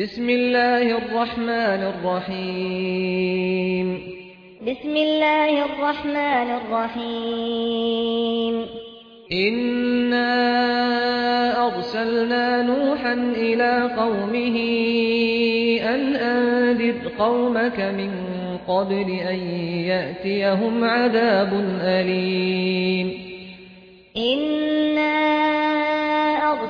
بسم الله الرحمن الرحيم بسم الله الرحمن الرحيم إنا أرسلنا نوحا إلى قومه أن أنذر قومك من قبل أن يأتيهم عذاب أليم. إِنَّا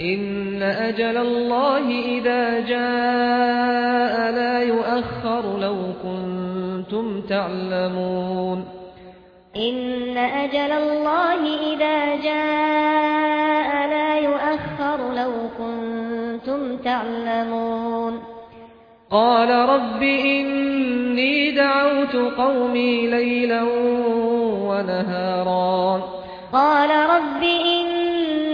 إن أجل الله إذا جاء لا يؤخر لو كنتم تعلمون. إن أجل الله إذا جاء لا يؤخر لو كنتم تعلمون. قال رب إني دعوت قومي ليلا ونهارا. قال رب إني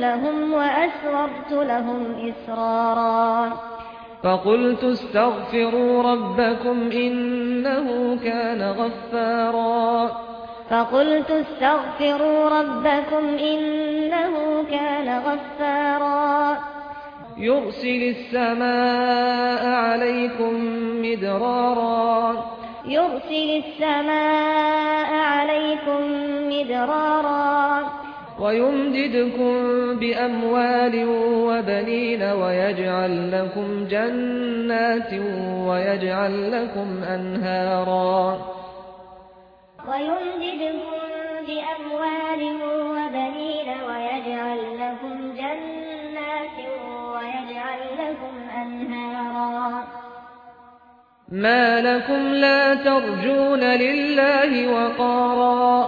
لهم وأسررت لهم إسرارا. فقلت استغفروا ربكم إنه كان غفارا. فقلت استغفروا ربكم إنه كان غفارا. يرسل السماء عليكم مدرارا. يرسل السماء عليكم مدرارا. ويمددكم بأموال وبنين ويجعل لكم جنات ويجعل لكم أنهارا ويمددكم بأموال وبنين ويجعل لكم جنات ويجعل لكم أنهارا ما لكم لا ترجون لله وقارا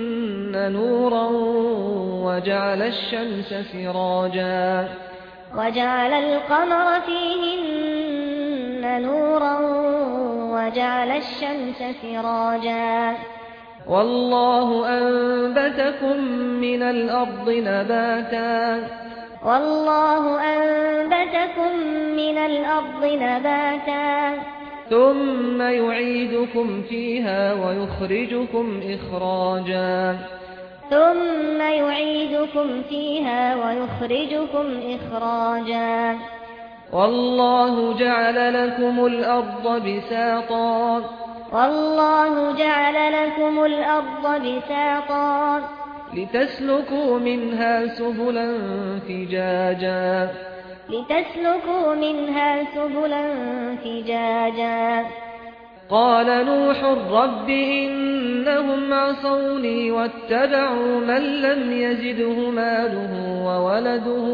نورا وجعل الشمس سراجا وجعل القمر فيهن نورا وجعل الشمس سراجا والله أنبتكم من الأرض نباتا والله أنبتكم من الأرض نباتا ثم يعيدكم فيها ويخرجكم إخراجا. ثم يعيدكم فيها ويخرجكم إخراجا. والله جعل لكم الأرض بساطا. والله جعل لكم الأرض بساطا. لتسلكوا منها سبلا فجاجا. لتسلكوا منها سبلا فجاجا. قال نوح رب إنهم عصوني واتبعوا من لم يزده ماله وولده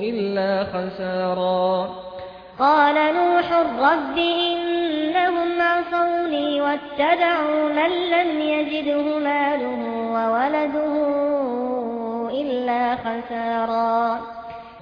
إلا خسارا. قال نوح رب إنهم عصوني واتبعوا من لم يزده ماله وولده إلا خسارا.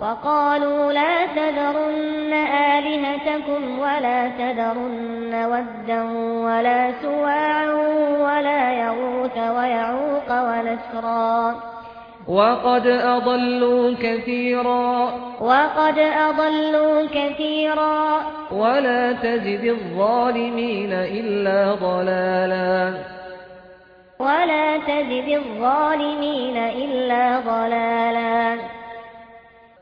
وقالوا لا تذرن آلهتكم ولا تذرن ودا ولا سواعا ولا يغوث ويعوق ونسرا. وقد أضلوا كثيرا. وقد أضلوا كثيرا. ولا تزد الظالمين إلا ضلالا. ولا تزد الظالمين إلا ضلالا.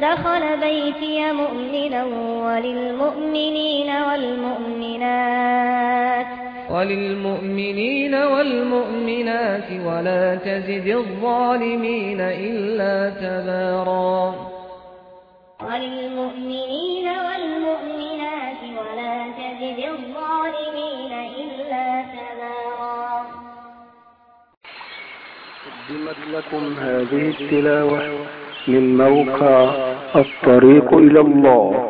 دخل بيتي مؤمنا وللمؤمنين والمؤمنات. وللمؤمنين والمؤمنات ولا تزد الظالمين إلا تبارا. وللمؤمنين والمؤمنات ولا تزد الظالمين إلا تبارا. قدمت لكم هذه التلاوة من موقع الطريق إلى الله.